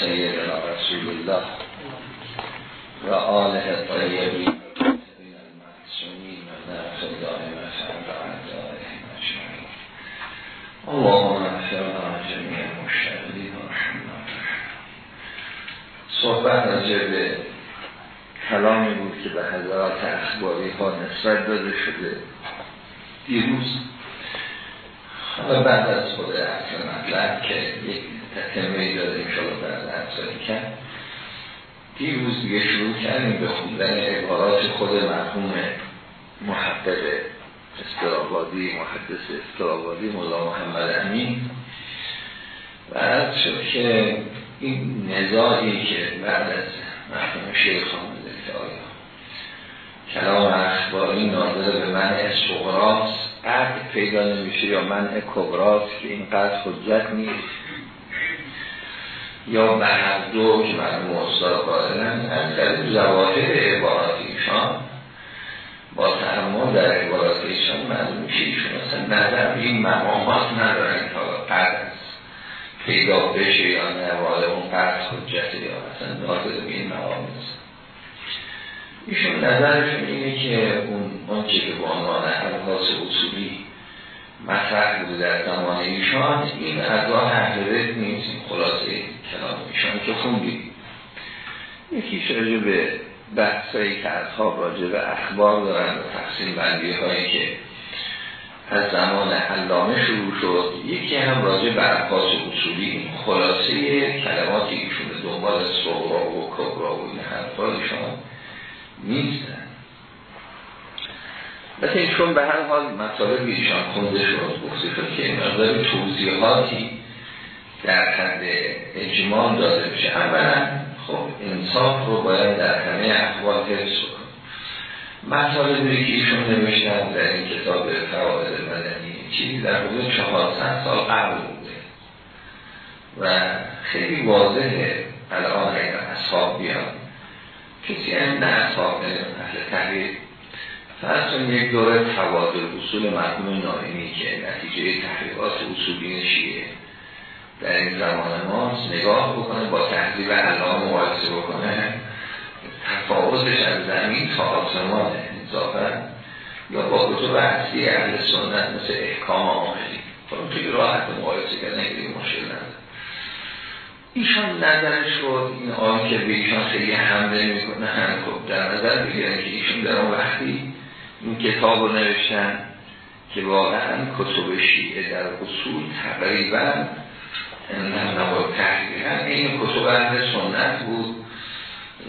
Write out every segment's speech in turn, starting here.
سیدنا رسول الله و آله المحسونین و اللهم و صحبت راجع به کلامی بود که به حضرات اخباری ها نسبت داده شده. دیروز. حالا بعد از دیروز دیگه شروع کردیم به خوندن عبارات خود مرحوم محقق استرابادی محدث استرابادی مولا محمد امین. و از که این نزاعی که بعد از مرحوم شیخ آمده که آیا کلام اخباری ناظر به منع سقراس قد پیدا نمیشه یا منع کبراس که این قد حجت نیست. یا به هر دو که مرحوم استاد قائلن از طریق زواهر عبارات ایشان با تحمل در عبارات ایشان معلوم میشه؟ اصلا نظر این مقامات ندارن تا قد پیدا بشه یا نه اون قرض حجت یا اصلا ناظر به این مقام نیست. ایشون نظرشون اینه که اون آنچه که به عنوان الفاظ اصولی مطرح بود در زمان ایشان این از راه نیست خلاصه ایشان که خوندیم یکیش راجع به بحثایی که اصحاب راجع به اخبار دارن و تقسیم بندی هایی که از زمان علامه شروع شد. یکی هم راجع به الفاظ اصولی. خلاصه کلماتی ایشون دنبال صغرا و کبرا و این حرفایشان نیستن. لیکن چون به هر حال مطالب ایشان خونده شد گفته شد که مقدار توضیحاتی در حد اجمال داده بشه اولا خب انصاف رو باید در همه احوال حفظ کن مطالبی که ایشون نوشتن در این کتاب فوائد مدنی چیزی در حدود 400 سال قبل بوده. و خیلی واضحه الان اگر اصحاب بیان. کسی هم نه اصحاب اهل تحریر فرض یک دوره توادر اصول مرحوم نائینی که نتیجه تحریقات اصولی شیعه در این زمان ماست نگاه بکنه با تحضیب علامه مقایسه بکنه. تفاوتش از زمین تا آسمان انصافا یا با کتب اصلی اهل سنت مثل احکام آمدی. خب توی راحت مقایسه کردن خیلی مشکل نداره. ایشان نظرش رو این آن که به ایشان خیلی حمله می‌کنه هم خب در نظر بگیرن که ایشون در اون وقتی این کتاب رو نوشتن که واقعا کتب شیعه در اصول تقریبا نمای تحریرن این کتب اهل سنت بود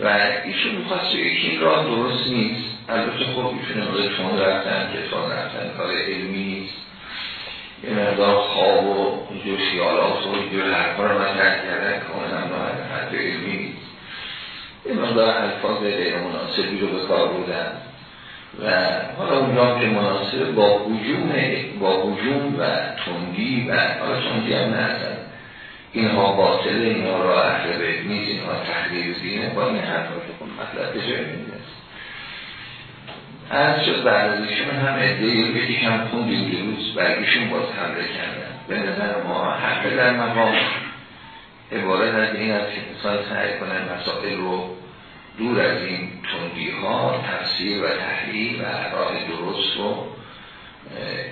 و ایشون می‌خواست یکی این راه درست نیست البته خب ایشون امروز چون رفتن کتاب رفتن کار علمی نیست یه مقدار خواب و اینجور خیالات و اینجور حرفا رو مطرح کردن که اون هم حد علمی نیست یه مقدار الفاظ غیر مناسبی رو به کار بودن و حالا اونجا که مناسب با حجوم با حجوم و تندی و حالا تندی هم نهزن اینها باطله اینها را اهل بیت نیست اینها تحلیل دینه با این حرف رو کن مطلب به جای نیست از شد بعد از ایشون هم عده یکی هم خوندیم دیروز برگیشون باز حمله کردن. به نظر ما حق در مقام عبارت از این است که انسان سعی کنن مسائل رو دور از این تندی ها تفسیر و تحلیل و راه درست رو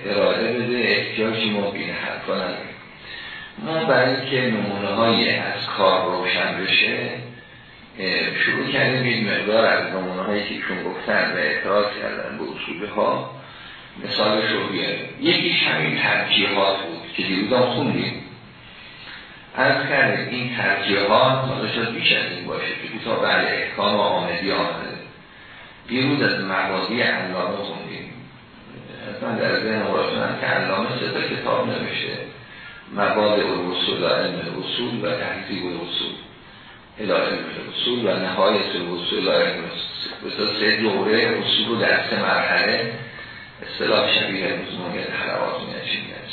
اراده بده. احتیاجی ما بین حرفا نداریم. ما برای که نمونه های از کار روشن بشه شروع کردیم این مقدار از نمونه هایی که ایشون گفتن و اعتراض کردن به اصول ها مثال رو بیاریم یکیش همین ترجیحات بود که دیروز خوندیم. از کرده این ترجیحات حالا شد بیش از این باشه که تا بعد احکام و آمدی آمده. دیروز از مبادی علامه خوندیم. اصلا در ذهن هم که علامه سه تا کتاب نوشته. مباد اصول و علم اصول و تحضیب اصول علم اصول و نهایت اصول و علم اصول سه دوره اصول رو در سه مرحله اصطلاح شبیه روزمانگه حلوات می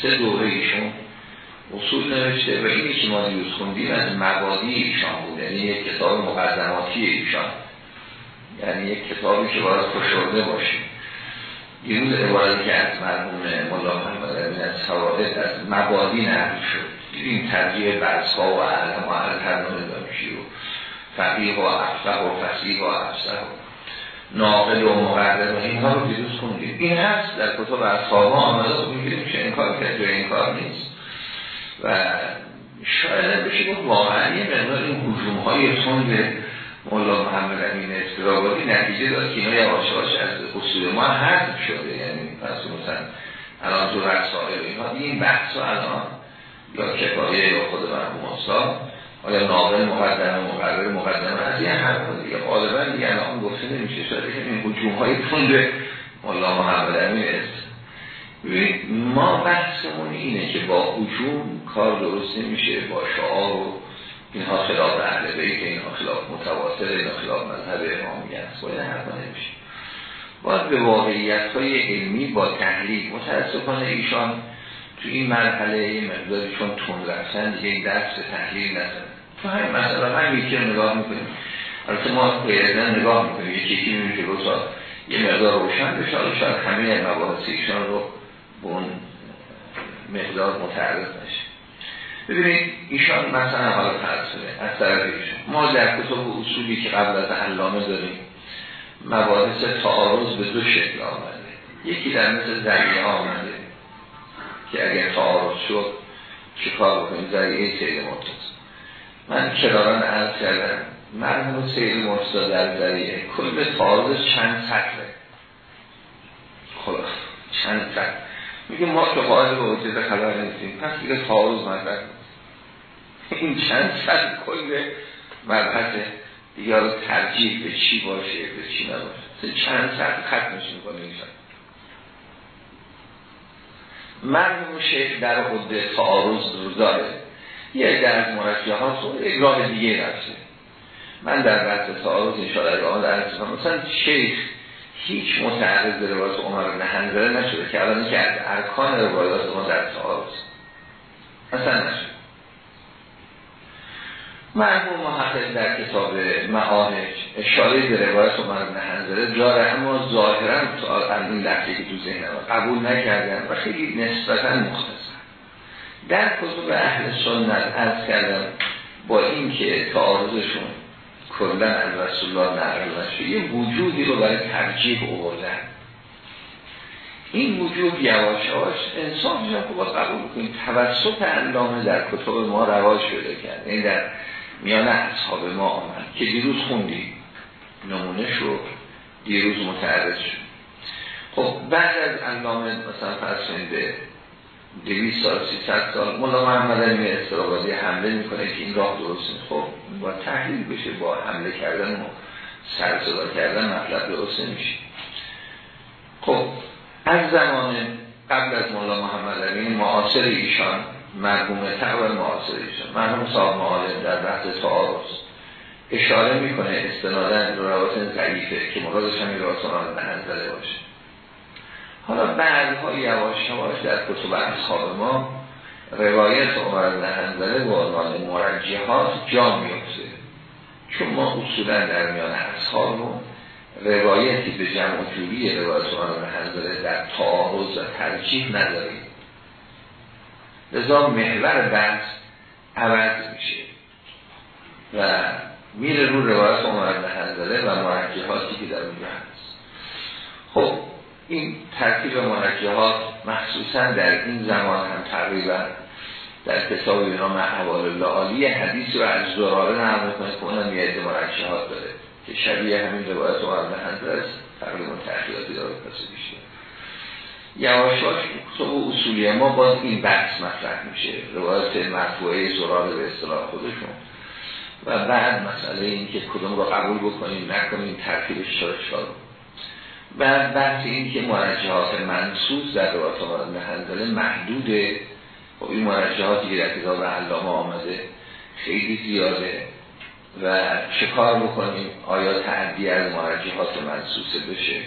سه دوره ایشون اصول نوشته و اینی که ما دیوز خوندیم از مبادی ایشان بود. یعنی یک کتاب مقدماتی ایشان. یعنی یک کتابی که باید خوشورده باشیم. دیروز عبارتی که از مرموم ملا محمد امین از حوادث از مبادی نقل شد. این ترجیح برسها و علم و علم نمی‌دونم چی و فقیه و افقه و فسیح و افسه و ناقل و مقرر و اینها رو دیروز خوندیم. این هست در کتب اصحاب آمده و می‌گیریم که انکار کرد جای انکار نیست. و شاید بشه گفت واقعا یه مقدار این حجوم های تند مولا محمد امین استرابادی نتیجه داد که اینا یواش از اصول ما حذف شده یعنی پس مثلا الان تو رسائل اینها این بحث الان یا کفایه یا خود مرحوم استاد آیا ناظر مقدمه مقرر مقدمه از یه حرف دیگه. غالبا دیگه الان گفته نمیشه. شده که این حجوم های تند مولا محمد امین است. ما بحثمون اینه که با حجوم کار درست نمیشه با شعار و اینها خلاف اهل بیت اینها خلاف متواتر اینها خلاف مذهب امامی است باید حرفا نمیشه باید به واقعیت های علمی با تحلیل متاسفانه ایشان تو این مرحله یه مقداری چون تون رفتن دیگه این دست تحلیل نزن تو همین مثلا هم یکی نگاه می‌کنیم. البته ما پیرزن نگاه می‌کنیم. یکی یکی می‌بینیم که روزا یه مقدار روشن بشه. شاید همه مباحث ایشان رو به اون مقدار متعرض ببینید ایشان مثلا حالا فرض از طرف ایشان. ما در کتب اصولی که قبل از علامه داریم مباحث تعارض به دو شکل آمده. یکی در مثل ذریعه آمده که اگر تعارض شد چه کار بکنیم؟ ذریعه سید مرتضی. من کراران عرض کردم مرمون سید مرتضی در ذریعه کل تعارض چند سطره خلاص. چند سطر میگه ما که قائل به وجود خبر نیستیم. پس دیگه تعارض مطرح این چند سطر کل مبحث دیگه رو ترجیح به چی باشه به چی نباشه. چند سطر ختمش می‌کنه اینجا مرموم شیخ در حد تعارض رو داره یه در از مرجحات رو یک راه دیگه رفته. من در بحث تعارض انشاءالله راه در مثلا شیخ هیچ متعرض به روایت عمر نهنزره نشده که الان که از ارکان روایات ما در تعارض اصلا نشده. مرحوم محقق در کتاب معانج اشاره به روایت عمر بن حنظله داره اما ظاهرا این لحظه که تو ذهن قبول نکردن و خیلی نسبتا مختصر. در کتب اهل سنت از کردم با اینکه تعارضشون کلا از رسول الله نقل نشه یه وجودی رو برای ترجیح آوردن. این وجود یواش یواش انسان میشن که با قبول کنیم توسط علامه در کتب ما رواج شده کرد. این در میان اصحاب ما آمد که دیروز خوندیم نمونه شد دیروز متعرض شد. خب بعد از علامه مثلا فرسون به دویست سال ست سال. مولا محمد علی استرابادی حمله می‌کنه که این راه درست نیست. خب با تحلیل بشه. با حمله کردن و سر صدا کردن مطلب درست نمیشه. خب از زمان قبل از مولا محمد علی معاصر ایشان مرحوم تقوی معاصر ایشان مرحوم صاحب معالم در بحث تعارض اشاره می‌کنه استنادن روایت ضعیفه که مرادش همین روایت نهنزله باشه. حالا بعدها یواش یواش در کتب اصحاب ما روایت عمر بن حنظله به عنوان مرجحات جا میفته چون ما اصولا در میان اصحابمون روایتی به جمع جوری روایت عمر بن در تعارض و ترجیح نداریم. لذا محور بحث عوض میشه و میره رو روایت عمر بن حنظله و مرجحاتی که در اونجا هست. خب این ترتیب منجهات مخصوصا در این زمان هم تقریبا در کتاب به نام احوال الله حدیث رو از زراره نقل می‌کنه که اونم یه منجهات داره که شبیه همین روایت عمر بن است. تقریبا تحقیقاتی داره پس بیشتر یواشاش کتب اصولی ما باز این بحث مطرح میشه. روایت مرفوعه زراره به اصطلاح خودشون. و بعد مسئله این که کدوم رو قبول بکنیم نکنیم ترتیبش چرا بعد بحث این که مرجحات منصوص در روایت آمدن هنزله محدوده. خب این مرجحاتی که در کتاب علامه آمده خیلی زیاده و چه کار بکنیم؟ آیا تعدی از مرجحات منصوصه بشه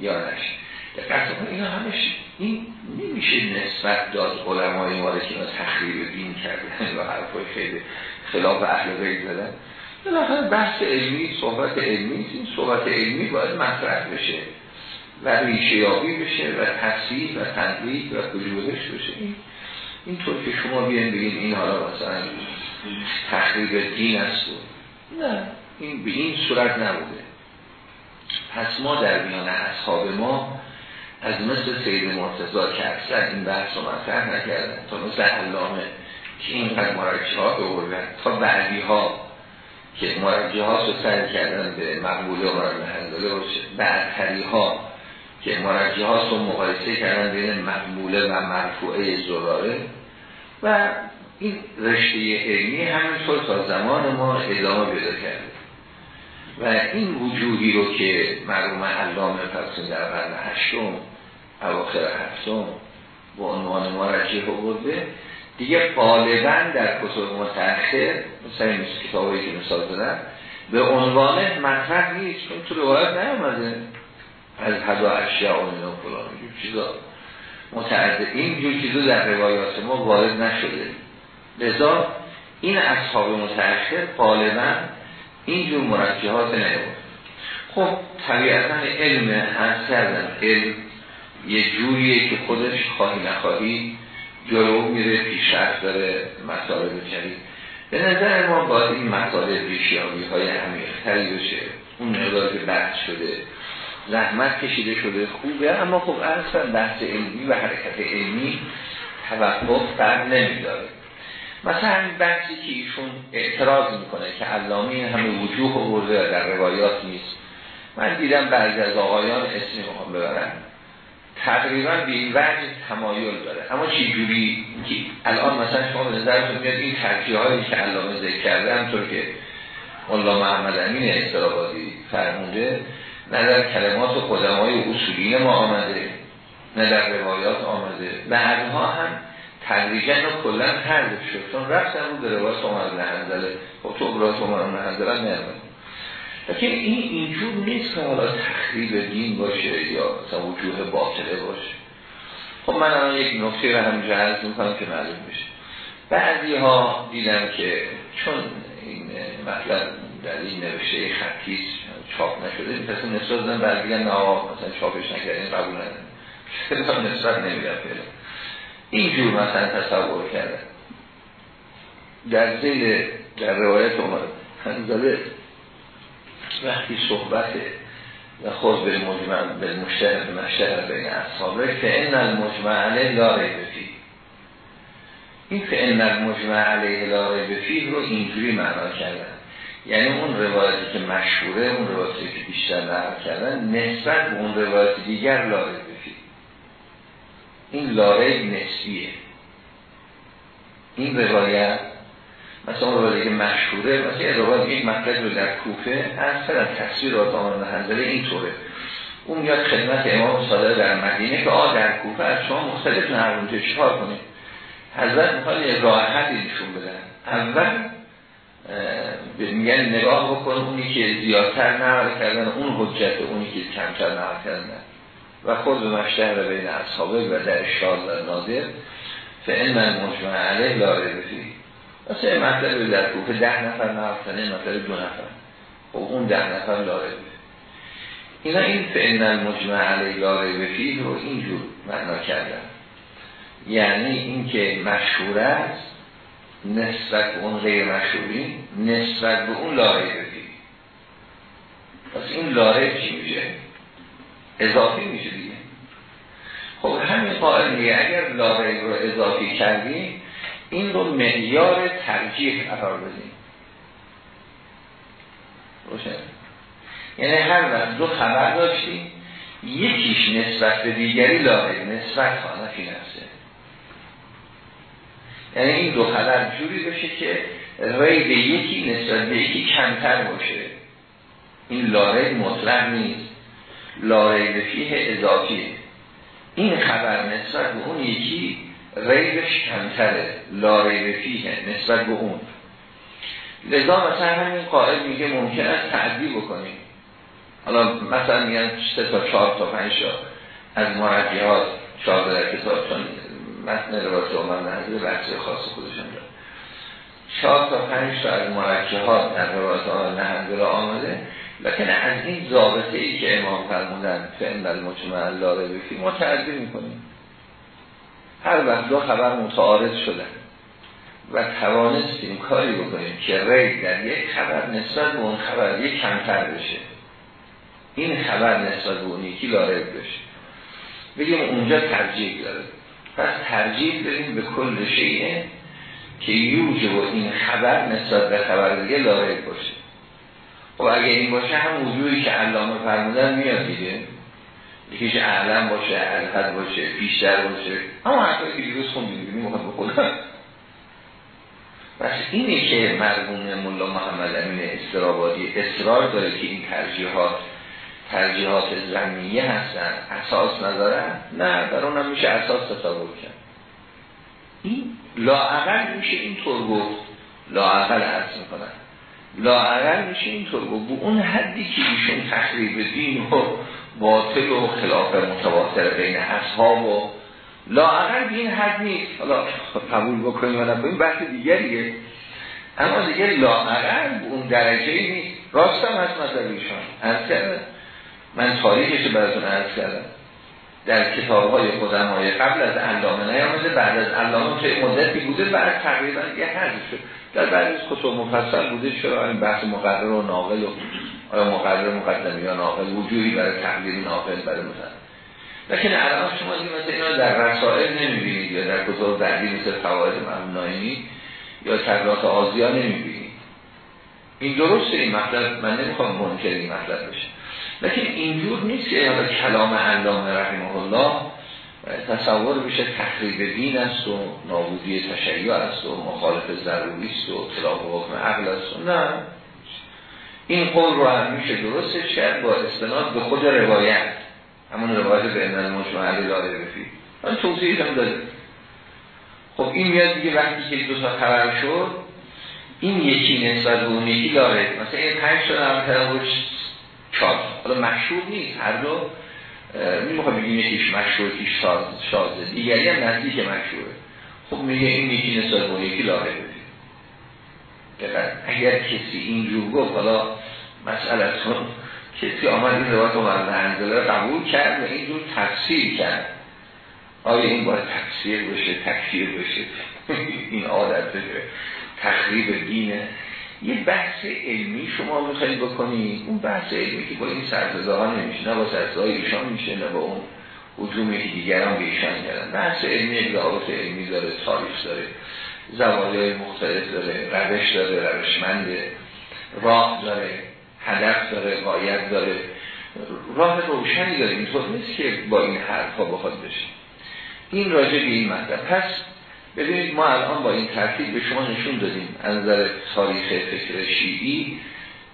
یا نشه؟ دقت کنید اینا همش این نمیشه نسبت داد علمای ما که اینا تخریب دین کرده و حرفای خیلی خلاف اهل زدن. بالاخره بحث علمی صحبت علمی این صحبت علمی باید مطرح بشه و ریشه یابی بشه و تصحیح و تنبیه و پژوهش بشه. این اینطور که شما بیان بگید این حالا مثلا تخریب دین است نه این به این صورت نبوده. پس ما در میان اصحاب ما از مثل سید مرتضا که اکثر این بحث رو مطرح نکردن تا مثل علامه که اینقدر مرجعه ها بردن تا بعدی ها که مرجعه ها سر کردن به مقبوله و مرجعه باشه بعدتری ها که مرجعه ها رو مقایسه کردن بین مقبوله و مرفوعه زراره. و این رشته علمی همینطور تا زمان ما ادامه پیدا کرده. و این وجودی رو که مرحوم علامه فرسون در قرن هشتم اواخر هفتم به عنوان مرجح برده دیگه غالبا در کتب متأخر مثلا این کتابایی که مثال دادن به عنوان مطرح نیست. چون تو روایت نیامده از حدا اشیاء و اینا فلان چیزا. متعدد. این چیزا در روایات ما وارد نشده. لذا این اصحاب متأخر غالبا اینجور مرجحات نیورد خب طبیعتا علم هست کردن علم یه جوریه که خودش خواهی نخواهی جلو میره پیشرفت داره مطالب جدید به نظر ما باید این مطالب ریشیابی های عمیقتری بشه. اون مقدار که بحث شده زحمت کشیده شده خوبه اما خب اصلا بحث علمی و حرکت علمی توقف بر نمیداره. مثلا بحثی که ایشون اعتراض می‌کنه که علامی همه وجوه و در روایات نیست. من دیدم بعضی از آقایان اسمی می‌خوام ببرن. تقریبا به این وجه تمایل داره. اما چی جوری که الان مثلا شما به نظرتون میاد این ترکیه هایی که علامه ذکر کرده همطور که الله محمد امین استرابادی فرموده نه در کلمات قدمای اصولین ما آمده نه در روایات آمده. بعدها هم تدریجا رو کلا حذف شد. چون رفتن رو به روایت عمر بن حنظله. خب تو روایت عمر بن حنظله نمیاد لیکن این اینجور نیست که حالا تخریب دین باشه یا مثلا وجوه باطله باشه. خب من الان یک نکته رو هم جهاز می‌کنم که معلوم بشه. بعضی ها دیدم که چون این مطلب در این نوشته خطیس چاپ نشده این پس نسبت دادن بعد دیگه نه مثلا چاپش نکردین قبول نداریم نسبت نمیدن فعلا اینجور مثلا تصور کرده در زیل در روایت اومد. هنزاله وقتی صحبت و خود به مجمع به مشتهر به مشتهر بین اصحابه که این المجمع علیه لا این که این المجمع علیه لا رو اینجوری معنا کردن. یعنی اون روایتی که مشهوره اون روایتی که بیشتر نقل کردن نسبت به اون روایت دیگر لا ریب فی این لا ریب نسبیه. این روایت مثلا اون که مشهوره مثلا روایت یک مطلب رو در کوفه از تصویر را آمان این اینطوره. اون میاد خدمت امام صادق در مدینه که آ در کوفه از شما مختلف نهرونجه چهار کنید؟ حضرت می‌خواد یه راه حدی نشون بدن اول میگن نگاه بکن اونی که زیادتر نقل کردن اون حجت اونی که کمتر نقل کردن. و خود به مشتهر بین اصحابه و در اشتاد و نادر فعلا من مجمع علیه لاره بفید. مثلا مطلب در کوفه ده نفر نفتنه مطلب دو نفر. خب اون ده نفر لاره اینا این فعن المجمع علی لاره بفید رو اینجور معنا کردن. یعنی اینکه مشهور است نسبت به اون غیر مشهوری نسبت به اون لاره بفید پس این لاره چی میشه؟ اضافی میشه دیگه. خب همین اگر لاره رو اضافی کردیم این رو معیار ترجیح قرار بدیم. روشن یعنی هر وقت دو خبر داشتیم یکیش نسبت به دیگری لاغه نسبت خانفی نفسه. یعنی این دو خبر جوری باشه که رای به یکی نسبت به یکی کمتر باشه. این لاره مطلق نیست. لاره به فیه اضافیه. این خبر نسبت به اون یکی ریبش کمتره لا ریب فیه نسبت به اون. لذا مثلا همین قائل میگه ممکن است تعدی بکنیم. حالا مثلا میگن سه تا چهار تا پنج تا. از مرجعات چهار در کتاب چون متن روایت عمر نهزه بحث خاص خودشون داره. چهار تا پنج تا از مرجعات در روایت عمر نهزه را آمده. لکن از این ضابطه ای که امام فرمودن در مجمع الله رو ما تعدی می‌کنیم. هر وقت دو خبر متعارض شدن و توانستیم کاری بکنیم که ری در یک خبر نسبت به اون خبر یک کمتر بشه این خبر نسبت به اون یکی لارد بشه. بگیم اونجا ترجیح داره. پس ترجیح بریم به کل شیعه که یوجه و این خبر نسبت به خبر دیگه لارد باشه. خب اگه این باشه هم وجودی که علامه فرمودن میاد دیگه. یکیش اعلم باشه الحد باشه بیشتر باشه. اما حتی که دیروز خوندیم مخواد بخونم پس اینه که مرمون ملا محمد امین استرابادی اصرار داره که این ترجیحات ترجیحات زمینیه هستن. اساس ندارن نه در اونم میشه اساس تصور کرد. این لاعقل میشه اینطور گفت. لاعقل عرض می‌کنن لاعقل میشه اینطور گفت. اون حدی که ایشون تخریب دین و باطل و خلاف متواتر بین اصحاب و لاعقل به این حد نیست. حالا قبول بکنیم و نکنیم بحث دیگریه. اما دیگه لاعقل به اون درجه نیست. راستم ایشان. از من تاریخش براتون عرض کردم. در کتاب های قدمای قبل از علامه نیامده بعد از علامه که مدتی بوده بعد تقریبا یه حضر شد. در بعد از کتب مفصل بوده چرا این بحث مقرر و ناقل و آیا مقرر مقدمی یا ناقل وجودی برای تقدیر ناقل برای مثلا. لیکن الان شما دیگه مثل اینا در رسائل نمی‌بینید یا در کتاب بعدی مثل فواید مرحوم یا تبرات آزیا نمی‌بینید. این درسته این مطلب؟ من نمی‌خوام منکر این مطلب بشه. لیکن اینجور نیست که کلام علامه رحمه الله تصور بشه تخریب دین است و نابودی تشیع است و مخالف ضروری است و خلاف حکم عقل است. و نه. این قول رو هم میشه درسته کرد با استناد به خود روایت. همون روایت به انن مجموعه علی لاله رفی. من هم داده خب این میاد دیگه وقتی که دو تا خبر شد این یکی نسبت به اون یکی داره. مثلا این پنج تا هم چهار حالا مشهور نیست هر دو می‌خوام بگیم یکیش مشهور یکیش شازه دیگری هم نزدیک مشهوره. خب میگه این یکی نسبت به یکی لاغه اگر کسی اینجور گفت حالا مسئلتون کسی آمد این روایت رو منزله قبول کرد و اینجور تفسیر کرد. آیا این باید تفسیر بشه تکفیر بشه؟ این عادت بشه. تخریب دینه یه بحث علمی شما می‌خواید بکنی. اون بحث علمی که با این سرزده نمیشه. نه با سرزده ایشان میشه نه با اون حجومی که دیگران به ایشان کردن بحث علمی یک علمی داره تاریخ داره. زوایای مختلف داره روش داره روشمنده راه داره هدف داره قایت داره. راه روشنی داره. اینطور نیست که با این حرفا بخواد بشه. این راجع به این مطلب. پس ببینید ما الان با این ترتیب به شما نشون دادیم از نظر تاریخ فکر شیعی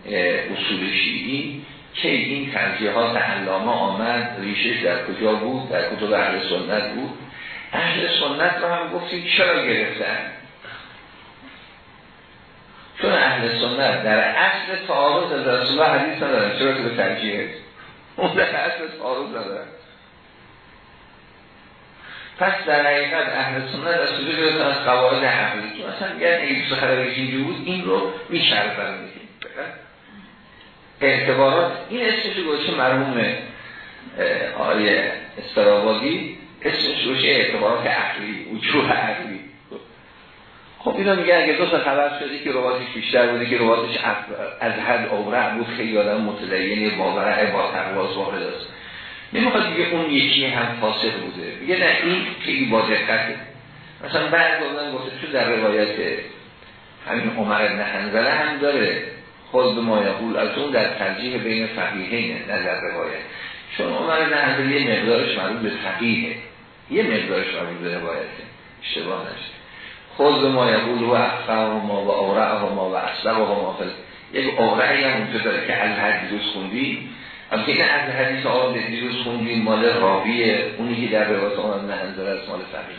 اصول شیعی که این ترجیحات علامه آمد ریشش در کجا بود؟ در کتب اهل سنت بود. اهل سنت رو هم گفتیم چرا گرفتن؟ چون اهل سنت در اصل تعارض از رسول الله حدیث ندارن. چرا که به ترجیح اون در اصل تعارض ندارن. پس در حقیقت اهل سنت از کجا گرفتن؟ از قواعد عقلی که مثلا میگن اگه سخره اینجوری بود این رو میشرفن میگیم اعتبارات. این اسمش رو گوشه مرحوم آیه استرابادی. اسمش روشه اعتبارات عقلی وجوه عقلی خب اینا میگه اگه دو تا خبر شده که رواتش بیشتر بوده که رواتش از حد اوره بود. خیلی آدم متدینی باورع با تقواز وارد است. نمی‌خواد دیگه اون یکی هم فاسق بوده. میگه نه این خیلی با دقته. مثلا بعد گفته تو در روایت همین عمر ابن حنظله هم داره. خود ما یقول از اون در ترجیح بین فقیهین نه در روایت. چون عمر ابن حنظله یه مقدارش مربوط به فقیهه یه مقدارش مربوط به روایته. اشتباه نشه. خود ما یقول و اخفر ما و اورعه ما و اصلق و ما یک اورعی هم اونجا داره که الحد دوست خوندی. اما این از حدیث آقا دیروز خوندیم مال راویه اونی که در روایت آن نهنزل از مال فقیم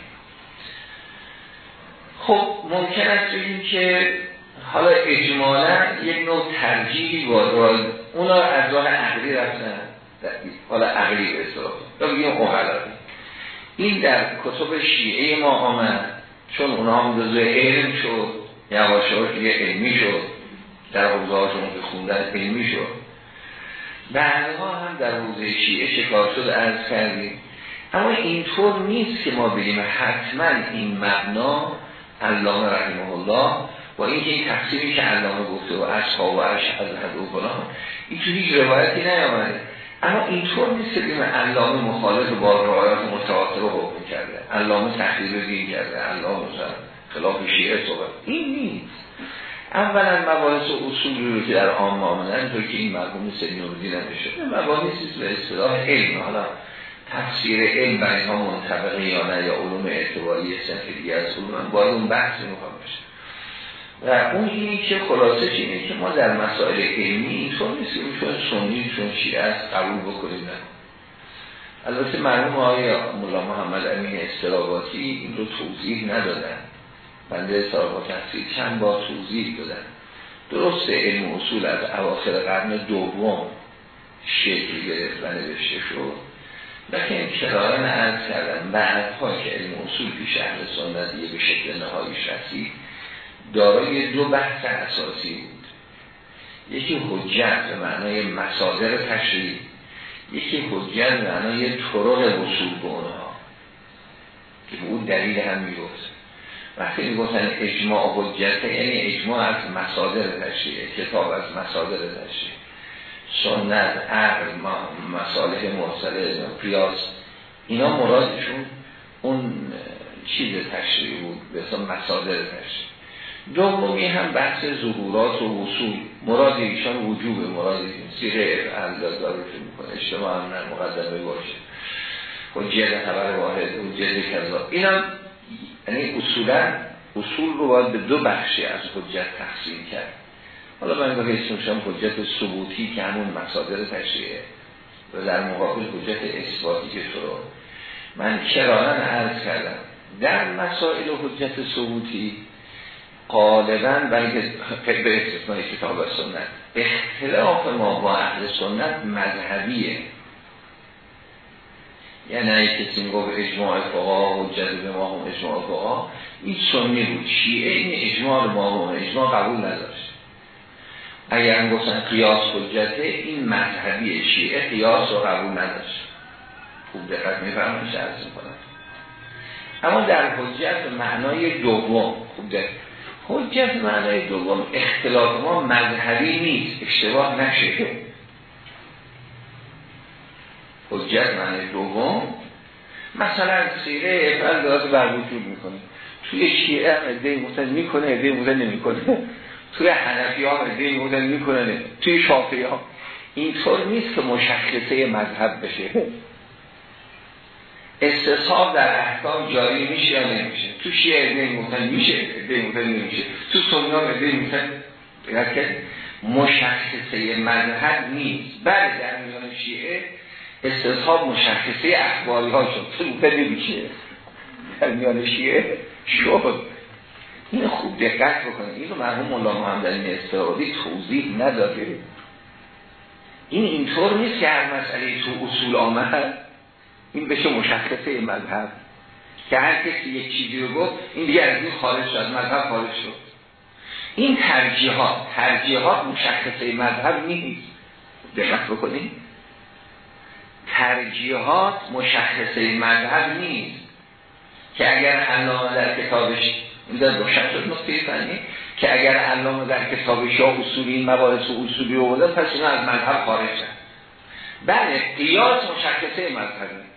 خب ممکن است بگیم که حالا اجمالا یک نوع ترجیحی با اونا از راه عقلی رفتن. حالا عقلی به اصطلاح. یا بگیم این در کتب شیعه ما آمد. چون اونا هم جزء علم شد یواش یه علمی شد در حوزه هاشون که خوندن علمی شد. بعدها هم در حوزه شیعه شکار شد از کردیم. اما اینطور نیست که ما بگیم حتما این مبنا علامه رحمه الله با اینکه این تفسیری که علامه گفته و اصحاب و از حد و فلان این تو هیچ روایتی نیامده. اما اینطور نیست که علامه مخالف با رو حکم کرده. علامه تحلیل دین کرده. علامه خلاف شیعه صحبت. این نیست. اولا مباحث اصول رو که در عام آمدن تو که این مرحوم سید نوردی نمیشه مباحثی به اصطلاح علم. حالا تفسیر علم برای اینها منطبقه یا نه یا علوم اعتباری سنف دیگه از علوم. باید اون بحث می‌خوام بشه. و اون اینی که خلاصه اینه که ما در مسائل علمی اینطور نیستیم. چون سنی چون شیعه است قبول بکنیم نه. البته مرحوم آیا مولا محمد امین استراباتی این رو توضیح ندادن. بنده صاحب تحصیل چند بار توضیح دادن. درست علم اصول از اواخر قرن دوم شکل گرفت و نوشته شد. لیکن کرارن عرض کردن بعدها که علم اصول پیش اهل سنت به شکل نهاییش رسید دارای دو بحث اساسی بود. یکی حجت به معنای مصادر تشریع یکی حجت معنای طرق وصول به اونها. که به اون دلیل هم می‌گفت. وقتی می‌گفتن اجماع حجت یعنی اجماع از مصادر تشریع کتاب از مصادر تشریع سنت عقل مساله مرسله قیاس. اینا مرادشون اون چیز تشریع بود به مصادر تشریع دومی هم بحث ظهورات و وصول. مراد ایشان وجوب مراد سیغه اندازدارشون می‌کنه. اجتماع هم مقدمه باشه. حجیت خبر واحد حجیت کذا. این هم یعنی اصولا اصول رو باید به دو بخشی از حجت تقسیم کرد. حالا من گاهی اسمشم حجت ثبوتی که همون مصادر تشریعه و در مقابل حجت اثباتی که تو من کرانن عرض کردم در مسائل حجت ثبوتی غالبا بلکه به استثنای کتاب و سنت. اختلاف ما با اهل سنت مذهبیه. یعنی اگه کسی میگو اجماع فقها و جدید ما هم اجماع فقها این سنی بود. شیعه این اجماع ما هم اجماع قبول نداشت. اگر هم گفتن قیاس حجته این مذهبی شیعه قیاس رو قبول نداشت. خوب دقت میفرمایید عرض می‌کنم. اما در حجت معنای دوم خوب دقت حجت معنای دوم اختلاف ما مذهبی نیست اشتباه نشه. حجت معنای دوم مثلا سیره افعال دراز بر وجود می‌کنه. توی شیعه هم ادهی مختن می‌کنه ادهی مختن نمی‌کنه. توی حنفی ها ادهی مختن می‌کنه. توی شافعی ها. اینطور نیست که مشخصه مذهب بشه. استصحاب در احکام جاری میشه یا نمیشه؟ تو شیعه ادهی مختن میشه ادهی مختن نمیشه. تو سنیا ادهی مختن که مشخصه مذهب نیست. بعد در میان شیعه استصحاب مشخصه اخباری ها شد. تو نمیشه. در میان شیعه شد. این خوب دقت بکنه این رو مرحوم مولا محمد علی توضیح نداده. این اینطور نیست که هر مسئله تو اصول آمد. این بشه مشخصه مذهب. که هر کسی یک چیزی رو گفت این دیگه از این خارج شد مذهب خارج شد. این ترجیحات ترجیحات مشخصه مذهب نیست. دقت بکنید. ترجیحات مشخصه مذهب نیست. که اگر علامه در کتابش این در شد نقطه فنی که اگر علامه در کتابش یا اصولی این مباحث و اصولی رو بودن پس اینا از مذهب خارج شد. بله قیاس مشخصه مذهبی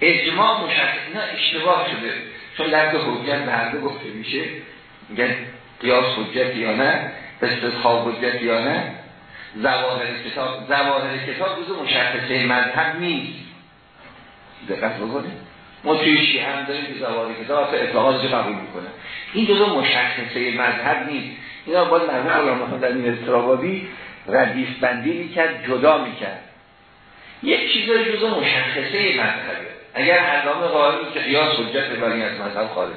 اجماع مشخصه نه اشتباه شده. چون لفظ حجت به گفته میشه. میگن قیاس حجت یا نه استصحاب حجت یا نه. زواهر کتاب زواهر کتاب جزو مشخصه. مذهب نیست. دقت بکنید. ما توی شیعه هم داریم که زواهر کتاب اصلا اطلاقاتش قبول می‌کنه. این جزو مشخصه. مذهب نیست. اینا باید مرحوم علامه در این استرابادی ردیف بندی می‌کرد جدا می‌کرد. یک چیز جزو مشخصه مذهبه. اگر علامه قائل که قیاس حجت ولی از مذهب خارج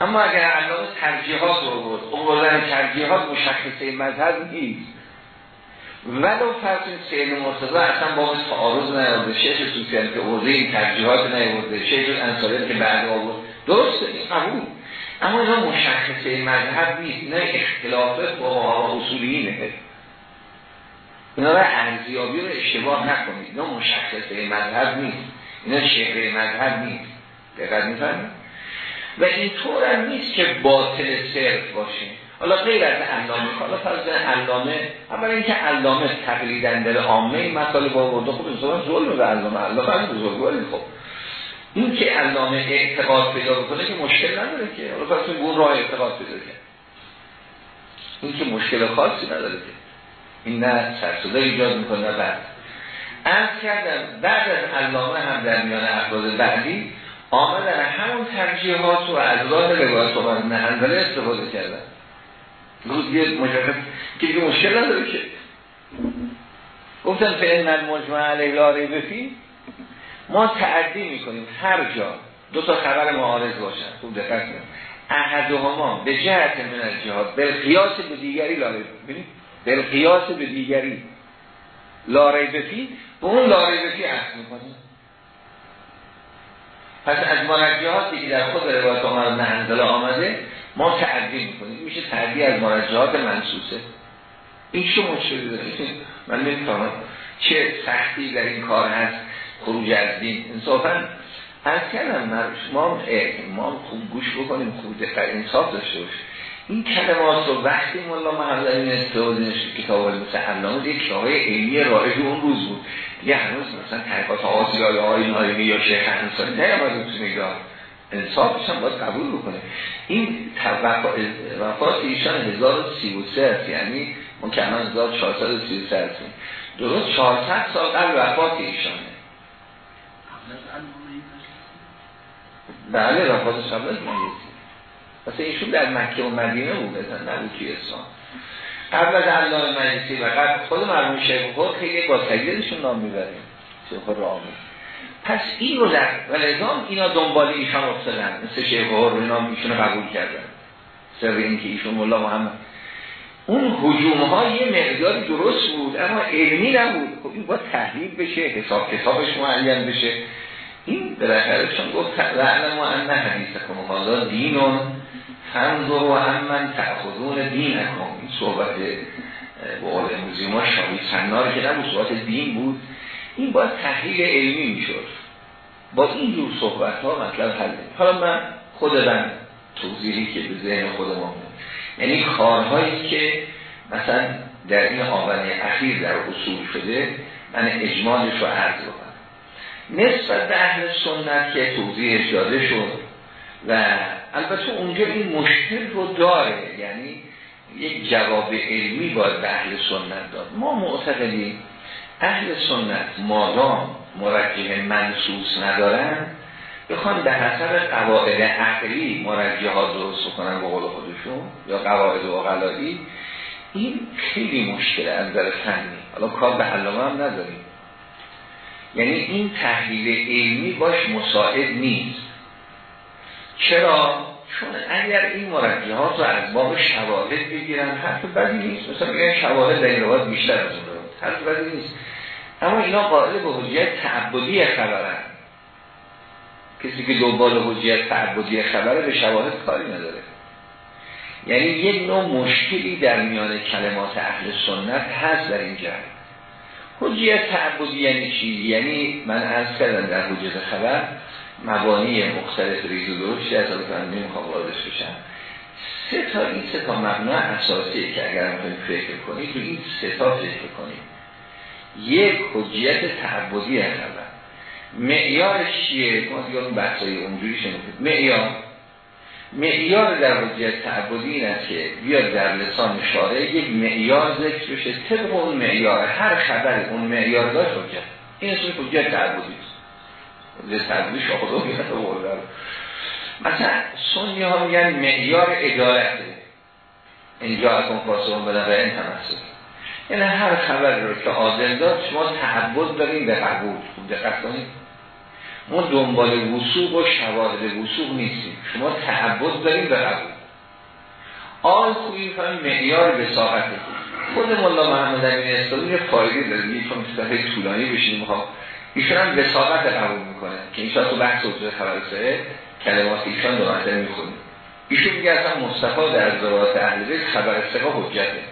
اما اگر علامه ترجیحات رو بود اون ترجیحات مشخصه مذهب نیست. ولو فرض سید مرتضی اصلا با تعارض نیورده شیخ سوفیان که ارده این ترجیحات نیورده شیخ انصاری که بعد آورد درسته این قبول. اما اینا مشخصه مذهب نیست نه اختلافه با اصولیینه اینا ارزیابی رو اشتباه نکنید. اینا مشخصه مذهب نیست. اینا شهره مذهب نیست. دقیق می‌فهمید و اینطور هم نیست که باطل صرف باشه. حالا غیر از علامه حالا فرض علامه اول اینکه علامه تقلیدن در عامه این مطالب آورده خب انصافا ظلم به علامه علامه بزرگواری خب این که علامه اعتقاد پیدا بکنه که مشکل نداره که. حالا فرض اون راه اعتقاد پیدا کرد. این که مشکل خاصی نداره که. این نه سرسده ایجاد می‌کنه نه بعد. از کردم بعد از علامه هم در میان افراد بعدی آمدن همون ترجیحات و از راه روایت و نهنزله استفاده کردن. روز یه مجرد که دیگه مشکل نداره که. گفتن فعلا المجمع علیه لاره بفی ما تعدی می‌کنیم هر جا. دو تا خبر معارض باشن. خوب دقت کنید. احدهما به جهت من از جهاد به قیاس به دیگری ببینید؟ به قیاس به دیگری. لاره بفی به اون لاره بفی عرض می‌کنیم پس از مرجعاتی که در خود روایت آمد نهنزله آمده ما تعدی می‌کنیم. میشه تعدی از مرجعات منصوصه این چه مشکلی داره؟ من نمی‌تونم چه سختی در این کار هست؟ خروج از دین. انصافا از کردم ما ما خوب گوش بکنیم خوب دقیق انصاف داشته باشه این کلمات رو وقتی مولا محمد این استفاده کتاب مثل علامه یک کتابای علمی رایج اون روز بود. دیگه هنوز مثلا تحقیقات آسیا یا آقای نایمی یا شیخ انصاری نیامده تو نگاه انصافش هم باید قبول بکنه این وفات ایشان 1033 است یعنی ما که الان 1433 هستیم درست 400 سال قبل وفات ایشانه. بله وفاتش قبل از پس ایشون در مکه و مدینه بود نبود توی اسلام قبل از علامه مجلسی و قبل خود مرموم شیخ خود خیلی با سیدشون نام می‌بریم. شیخ رامو پس این رو در و لزام اینا دنبال ایشان افتادن. مثل شیخ رو اینا ایشون قبول کردن. سر این که ایشون مولا محمد. اون حجوم ها یه مقداری درست بود اما علمی نبود. خب این باید تحلیل بشه حساب کتابش معین بشه. این بالاخره چون گفت و ان حدیث کنم حالا دینون. فنظر و هم من تأخذون دین اکن این صحبت به قول ما شاهی سنار که نبود صحبت دین بود. این باید تحلیل علمی می‌شد. با این جور صحبت ها مطلب حل حالا من خود من توضیحی که به ذهن خود ما یعنی کارهایی که مثلا در این آونه اخیر در اصول شده من اجمالش رو عرض بکنم. نسبت به اهل سنت که توضیحش داده شد و البته اونجا این مشکل رو داره. یعنی یک جواب علمی باید به اهل سنت داد. ما معتقدیم اهل سنت مادام مرجح منصوص ندارن. بخوان به حسب قواعد عقلی مرجح ها درست کنن به قول خودشون یا قواعد اقلایی این خیلی مشکل از نظر فنی. حالا کار به علامه هم نداریم. یعنی این تحلیل علمی باش مساعد نیست. چرا؟ چون اگر این مرجحات رو از باب شواهد بگیرن حرف بدی نیست. مثلا بگن شواهد در این بیشتر از اون حرف بدی نیست. اما اینا قائل به حجیت تعبدی خبرن. کسی که دنبال حجیت تعبدی خبره به شواهد کاری نداره. یعنی یک نوع مشکلی در میان کلمات اهل سنت هست در این جهت. حجیت تعبدی یعنی چی؟ یعنی من از کردم در حجیت خبر مبانی مختلف ریز درشتی از آن نمی‌خوام واردش بشم. سه تا این سه تا مبنا اساسی که اگر می‌خوایم فکر کنید تو این سه تا فکر کنید. یک حجیت تعبدی خبر معیارش چیه؟ ما دیگه اون بحثای اونجوری شنید معیار. معیار در حجیت تعبدی این است که بیاد در لسان شاره یک معیار ذکر بشه. طبق اون معیار هر خبر اون معیار داشت حجت. این اسم حجیت تعبدی لسنبی شاهدو میگن مثلا سنی ها میگن معیار ادارته اینجا اکن فاسقون بدن و این تمسک یعنی هر خبر رو که عادل داد شما تعبد داریم به قبول. خوب دقت کنید. ما دنبال وسوق و شواهد وسوق نیستیم. شما تعبد داریم به قبول. آن خوبی فهم معیار به ساقت خود ملا محمد امین اسلامی یه فایده داره. یه چون طولانی بشینیم. ایشون هم وساقت قبول می‌کنه. که این تو بحث حضور خبر کلمات ایشان دو منطقه می‌خونیم ایشون میگه اصلا مصطفی در ذرات اهل بیت خبر سقا حجته.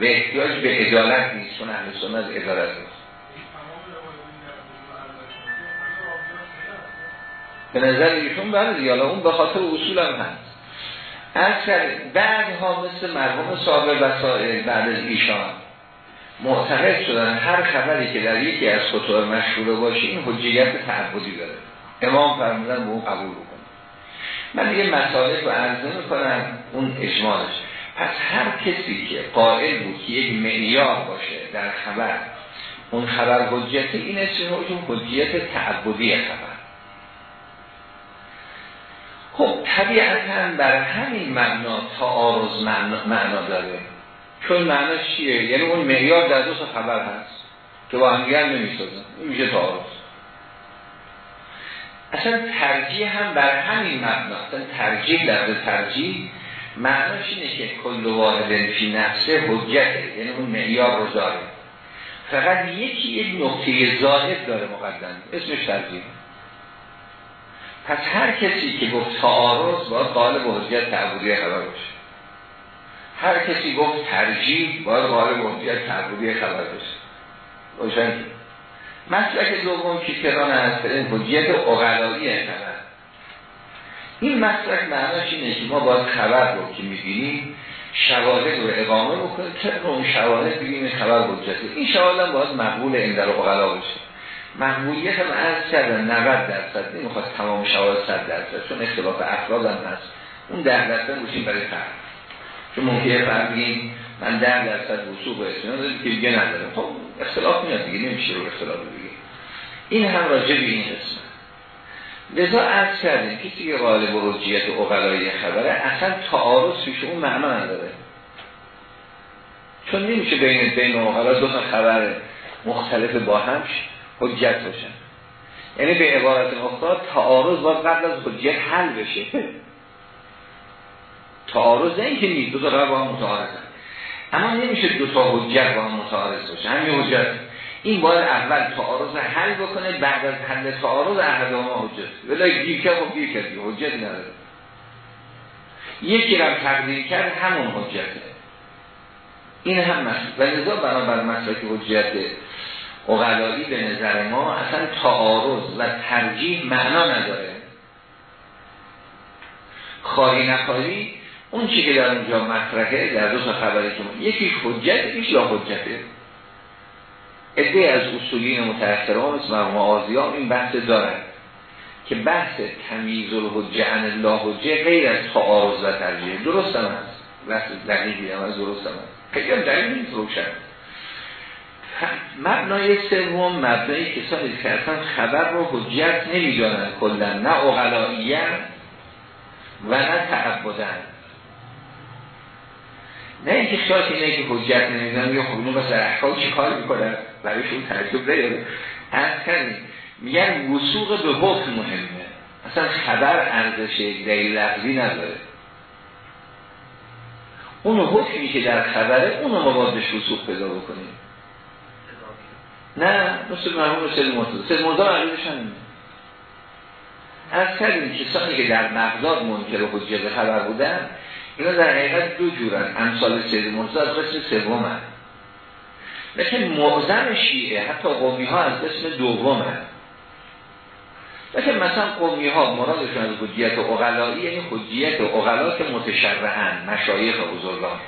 و احتیاج به عدالت نیست چون اهل سنت عدالت نیست. به نظر ایشون بله یا اون به خاطر اصول هم هست. از بعد ها مثل مرحوم صاحب وسائل بعد از ایشان معتقد شدن هر خبری که در یکی از خطوه مشهوره باشه این حجیت تعبدی داره. امام فرمودن به اون قبول بکنه. من یه مسائل رو عرضه می‌کنم اون اجمالش. پس هر کسی که قائل بود که یک معیار باشه در خبر اون خبر حجیت این اسم حجیت تعبدی خبر. خب طبیعتا بر همین معنا معنا, معنا داره. چون معناش چیه؟ یعنی اون معیار در دو خبر هست. که با هم دیگر نمی‌سازن این میشه تعارض. اصلا ترجیح هم بر همین مبنا. اصلا ترجیح در ترجیح معناش اینه که کل واحد فی نفسه حجته. یعنی اون معیار رو داره. فقط یکی یک نقطه ظاهر داره مقدم. اسمش ترجیح. پس هر کسی که گفت تعارض باید قالب حجت تعبودی خبر باشه. هر کسی گفت ترجیح باید قالب حجت تعبودی خبر باشه روشن مسلک دوم که کران هست این حجیت اقلایی خبر این مسلک معناش اینه که ما باید خبر رو که می‌بینیم شواهد رو اقامه بکنیم طبق اون شواهد بگیم خبر حجته این شواهد هم باید مقبول این در اقلا باشه. مقبولیت هم از کردن 90 درصد. نمی‌خواد تمام شواهد 100 درصد چون اختلاف افراد هم هست. اون 10 درصد باشیم برای فرق چون ممکنه فرق بگیم من 10 درصد وصول و دارم که دیگه ندارم. خب اختلاف میاد دیگه نمیشه رو اختلاف بگیم این هم راجع به این قسمت. لذا عرض کردیم کسی که غالب و رجیت اقلایی خبره اصلا تعارض پیش اون معنا نداره. چون نمیشه بین بین اقلا دو خبر مختلف با هم حجت باشن. یعنی به عبارت مختار تعارض باید قبل از حجت حل بشه. تعارض این که نیست. دو تا خبر با هم متعارضن. اما نمیشه دو تا حجت با هم متعارض باشه. همین حجت. این باید اول تعارض حل بکنه بعد از حل تعارض احد ما حجت. ولی گیر کرد و گیر کردی حجت نداره. یکی را تقدیر کرد همون حجته این هم مسئله و لذا بنابر مسئله حجت اقلایی به نظر ما اصلا تعارض و ترجیح معنا نداره. خواهی نخواهی اون چی که در اونجا مطرحه در دو تا خبری که یکیش حجت یکیش لا حجته. عده از اصولین متأثران مثل مرحوم آزیان این بحث دارن که بحث تمیز الحجه عن الله حجه غیر از تعارض و ترجیح. درست هم هست. بحث دقیقی هم از درست هم هست. خیلی هم دلیل نیست روشن. مبنای سوم مبنای کسانی که اصلا خبر رو حجت نمی‌دانن کلا نه اغلائیان و نه تعبدن نه اینکه شاید اینه که حجت نمی‌دونم یا خب اینو بس در احکام چی کار می‌کنن؟ برایشون ترجیب نیاره. از میگن وسوق به حکم مهمه. اصلا خبر ارزش دلیل لفظی نداره. اون حکمی که در خبره اونو ما بهش وسوق پیدا بکنیم. نه مثل مرحوم سید مرتضی. سید مرتضی علیهش هم از کردیم کسانی که در مقداد منکر حجت خبر بودن اینا در حقیقت دو جورن. امثال سید مرتضی از قسم سوم هست لیکن معظم شیعه حتی قومی ها از قسم دوم هست لیکن مثلا قومی ها مرادشون از حجیت اقلایی یعنی حجیت اقلا که متشرعن مشایخ بزرگان.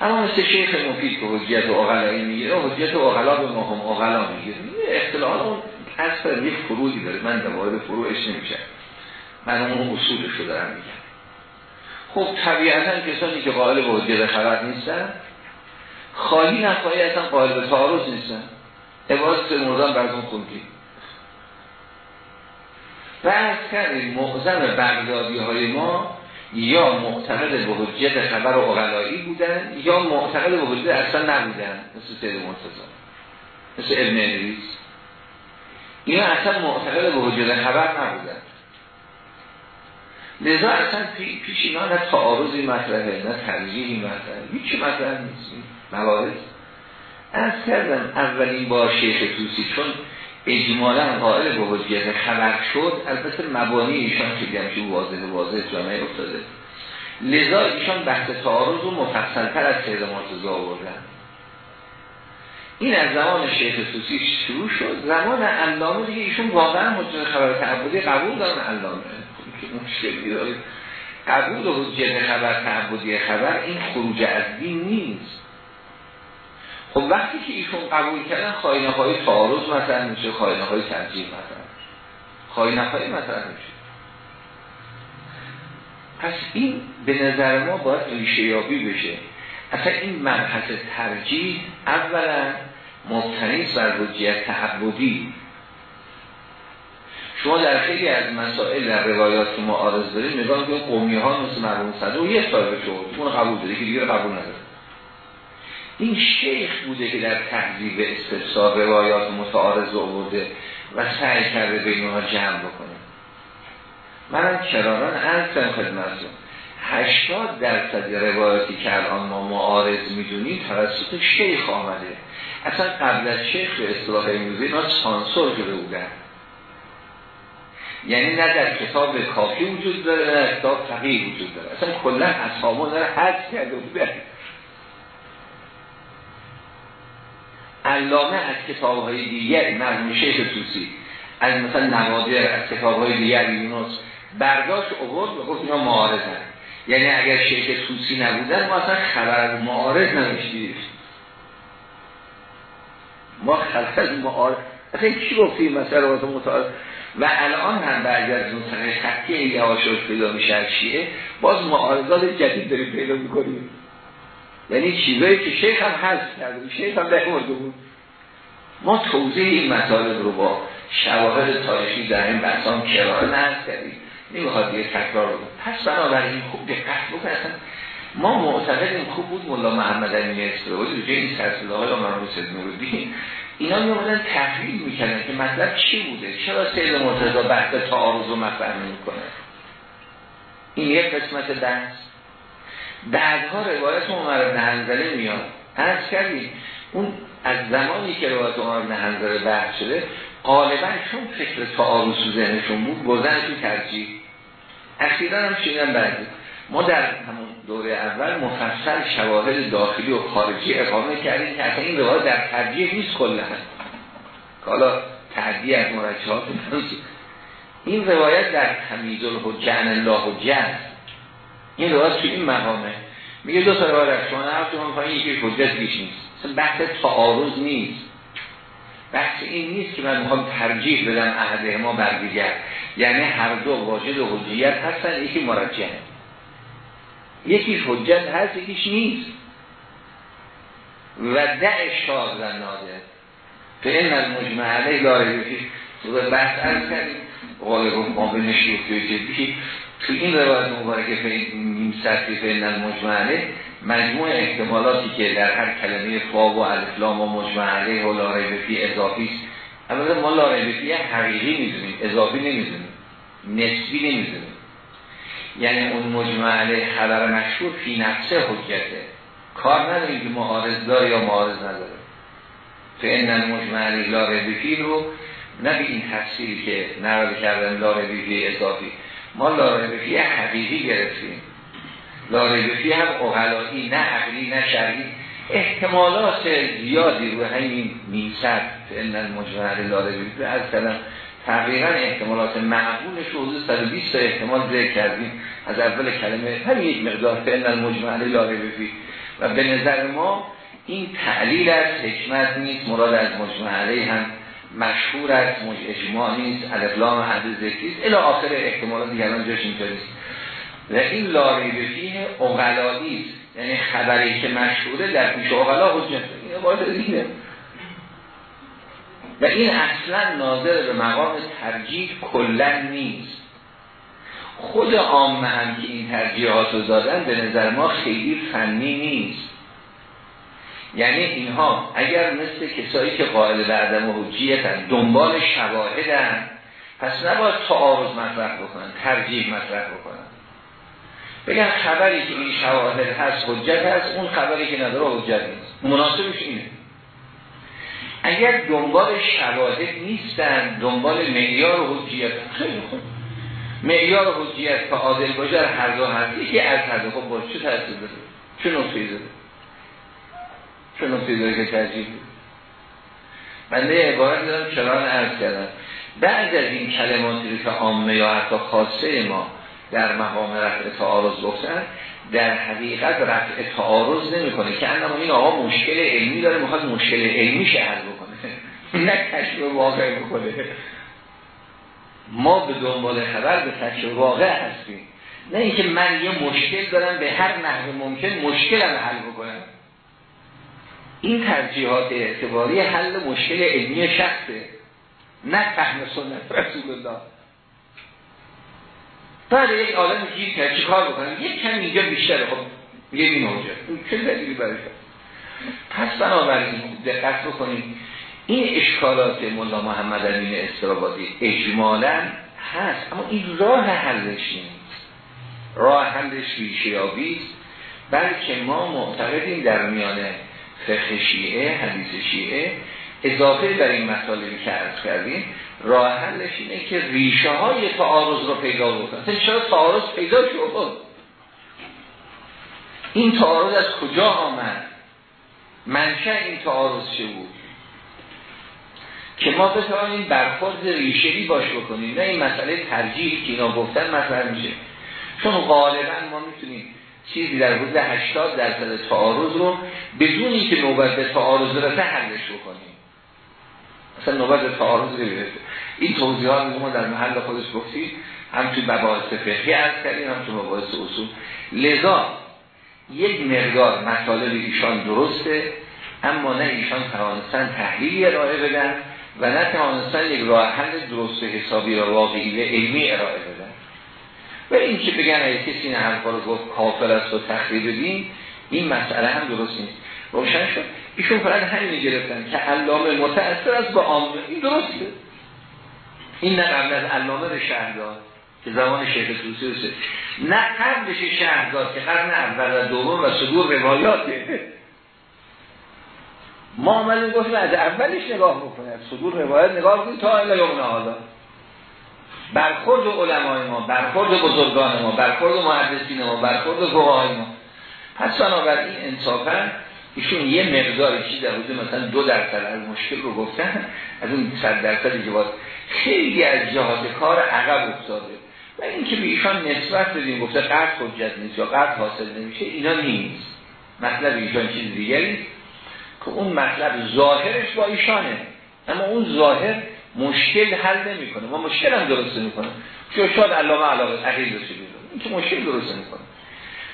اما مثل شیخ مفید که حجیت اقلایی می‌گیره حجیت اقلا به مهم اقلا می‌گیره اختلاف اون اصلا یک فروعی داره. من در فروعش نمیشه من اون اصولش رو دارم میگم. خب طبیعتا کسانی که قائل به حجیت خبر نیستن خالی نخواهی اصلا قائل به تعارض نیستن. عبارت مردان براتون خوندیم. و از کردیم معظم بغدادی های ما یا معتقد به حجت خبر اقلایی بودن یا معتقد به حجت اصلا نبودن مثل سید مرتضی مثل ابن ادریس اینا اصلا معتقد به حجت خبر نبودن. لذا اصلا پیش اینا نه تعارضی مطرحه نه ترجیحی مطرحه. هیچی مطرح نیست. موارد از کردم اولین با شیخ توسی چون اجمالا قائل به حجیت خبر شد البته مبانی ایشان خیلی همچه واضح واضح جامعه افتاده. لذا ایشان بحث تعارض رو مفصلتر از سید مرتضی آوردن. این از زمان شیخ سوسی شروع شد. زمان علامه دیگه ایشون واقعا حجت خبر تعبدی قبول دارن علامه. مشکلی داره قبول حجت خبر تعبدی خبر این خروج از دین نیست. خب وقتی که ایشون قبول کردن خواهینه های تعارض مثلا میشه خواهینه های تنجیل مثلا خواهینه های مثلا میشه. پس این به نظر ما باید ریشه یابی بشه. اصلا این مبحث ترجیح اولا مبتنیست بر حجیت تعبدی. شما در خیلی از مسائل در روایات که ما آرز داریم نگاه که قومی ها مثل مرمون صدر و یه صاحب شد اون قبول داره که دیگه قبول نداره این شیخ بوده که در تحضیب استفسار روایات متعارض آورده و سعی کرده بین اونها جمع بکنه. منم کراران از خدمتتون 80 درصد روایاتی که الان ما معارض می‌دونیم توسط شیخ آمده. اصلا قبل از شیخ به اصطلاح امروزی اینا سانسور بودن. یعنی نه در کتاب کافی وجود داره نه در کتاب فقیه وجود داره. اصلا کلا اصحابان داره حد کرده بوده علامه از کتاب های دیگر مرموم شیخ توسی از مثلا نوادر از کتاب های دیگر یونس برداشت اوورد و گفت اینا معارضن. یعنی اگر شیخ توسی نبودن ما اصلا خبر از معارض نمیشتیم ما خبر معارض اصلا کی گفتی مثلا روایت متعارض؟ و الان هم از نسخه خطی یواشاش پیدا میشه از شیعه باز معارضات جدید داریم پیدا می‌کنیم. یعنی چیزایی که شیخ هم هست کرده شیخ هم در بود. ما توضیح این مطالب رو با شواهد تاریخی در این بحثان کراره نهست کردیم. نمی‌خواد یه تکرار رو. پس بنابراین خوب دقت بکنید ما معتقدیم خوب بود ملا محمد علی اسرائیلی جو این سلسله های مرموز نورالدین اینا می اومدن تحلیل می‌کنن که مطلب چی بوده؟ چرا سید مرتضی بحث تعارض رو مطرح کنه این یک قسمت بحث بعدها روایت عمر بن حنظله میاد. عرض کردیم اون از زمانی که روایت عمر بن حنظله بحث شده غالبا چون فکر تعارض تو ذهنشون بود گذن تو ترجیح. اخیرا هم شیدن بعدی ما در همون دوره اول مفصل شواهد داخلی و خارجی اقامه کردیم که اصلا این روایت در ترجیح نیست کلا. که حالا تعدی از این روایت در تمیز الحجن الله و جن. این روایت تو این مقامه. میگه دو تا روایت شما نرفت من پایین یکی حجت بیش نیست. اصلا بحث تعارض نیست. بحث این نیست که من می‌خوام ترجیح بدم عهده ما بر دیگر یعنی هر دو واجد حجیت هستن یکی مرجحه یکیش حجت هست یکیش نیست. و دع شاز ناده تو این از مجمع علیه لاره و بحث از کردیم. غالب ما به نشیخ جدی تو این روایت مبارکه این سطحی فین المجمع مجموع احتمالاتی که در هر کلمه فا و الفلام و مجمع علیه و لاره فی اضافی است. البته ما لاره فی حقیقی می‌دونیم اضافی نمی‌دونیم نسبی نمی‌دونیم. یعنی اون مجمع علیه خبر مشهور فی نفسه حجته. کار نداریم که معارض داره یا معارض نداره تو این مجمع علیه لاره فی رو نه به این تفسیری که نرده کردن لاره فی اضافی. ما لاریبفی حقیقی گرفتیم. لاریبفی هم اغلایی نه عقلی نه شرعی. احتمالات زیادی رو همین نیست فعلا المجمع لاریبفی از کلم تقریبا احتمالات معقولش حدود 120 تا احتمال ذکر کردیم. از اول کلمه همین یک مقدار فعلا المجمع لاریبفی و به نظر ما این تعلیل از حکمت نیست مراد از مجمع هم مشهور است اجماع نیست الافلام حد ذکریست الی آخر احتمالات دیگران جاش اینطوریست و این لاری فیه اغلالی است. یعنی خبری که مشهوره در پیش اغلا حجت دینه. و این اصلا ناظر به مقام ترجیح کلا نیست. خود عامه هم که این ترجیحات رو دادن به نظر ما خیلی فنی نیست. یعنی اینها اگر مثل کسایی که قائل به عدم حجیتن دنبال شواهدن پس نباید تعارض مطرح بکنن ترجیح مطرح بکنن. بگن خبری که این شواهد هست حجت هست اون خبری که نداره حجت نیست. مناسبش اینه. اگر دنبال شواهد نیستن دنبال معیار حجیت. خیلی خوب. معیار حجیت تا عادل باشه هر دو هست. یکی از هر خب باشه چه تاثیر داره؟ چه نقطه‌ای داره؟ چه نقطه‌ای داره که ترجیح بنده عبارت دارم چرا عرض کردم. بعد از این کلماتی که عامه یا حتی خاصه ما در مقام رفع تعارض گفتن در حقیقت رفع تعارض نمی‌کنه. که انما این آقا مشکل علمی داره می‌خواد مشکل علمی حل نه کشف واقع بکنه. ما به دنبال خبر به کشف واقع هستیم. نه اینکه من یه مشکل دارم به هر نحو ممکن مشکلم حل بکنم. این ترجیحات اعتباری حل مشکل علمی شخصه. نه فهم سنت رسول الله. بعد یک آدم گیر کرد چی کار بکنه یک کم اینجا بیشتره. خب یه این حجه چه دلیلی برای پس بنابراین دقت بکنیم این اشکالات مولا محمد امین استرابادی اجمالا هست اما این راه حلش نیست. راه حلش ریشه بلکه ما معتقدیم در میان فقه شیعه حدیث شیعه اضافه در این مطالبی که عرض کردیم راه حلش اینه که ریشه های تعارض رو پیدا بکنن چرا تعارض پیدا شد؟ این تعارض از کجا آمد؟ منشه این تعارض چه بود؟ که ما بتوانیم برخورد ریشه‌ای باش بکنیم. نه این مسئله ترجیح که اینا گفتن مطرح میشه. چون غالبا ما می‌تونیم چیزی در حدود 80 درصد تعارض رو بدون که نوبت به تعارض رسه حلش بکنیم. مثلا نوبت به تعارض برسه این توضیحات ما در محل خودش گفتیم. هم توی مباحث فقهی عرض کردیم هم توی مباحث اصول. لذا یک مقدار مطالب ایشان درسته اما نه ایشان توانستن تحلیلی ارائه بدن. و نه توانستن یک راه حل درست حسابی را واقعی و علمی ارائه بدن. و این که بگن اگه کسی این حرفا رو گفت کافر است و تخریب بدین این مسئله هم درست نیست. روشن شد. ایشون فقط همین گرفتن که علامه متأثر از با عامه این درسته. این نه قبل از علامه به شهردار که زمان شیخ توسی نه قبلش شهردار که قرن اول و دوم و صدور روایاته ما آمدیم گفتیم از اولش نگاه بکنه صدور روایت نگاه کنید تا الا یوم حالا برخورد علمای ما برخورد بزرگان ما برخورد محدثین ما برخورد فقهای ما. پس بنابراین انصافا ایشون یه مقدار چیز در حدود مثلا دو درصد از مشکل رو گفتن از اون صد درصدی که باید خیلی از جهات کار عقب افتاده. و اینکه به ایشان نسبت بدیم گفته قرد حجت نیست یا قرد حاصل نمیشه اینا نیست. مطلب ایشان چیز دیگری که اون مطلب ظاهرش با ایشانه. اما اون ظاهر مشکل حل نمی‌کنه. ما مشکل هم درست نمی‌کنه. چون شاید علامه علاقه تغییر داشته این که مشکل درست نمی‌کنه.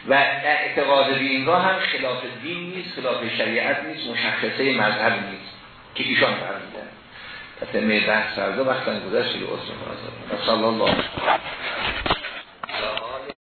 و اعتقاد به این راه هم خلاف دین نیست خلاف شریعت نیست مشخصه مذهب نیست که ایشان فرمیدن پس می بحث فردا وقتا گذشت. به اصل صلی الله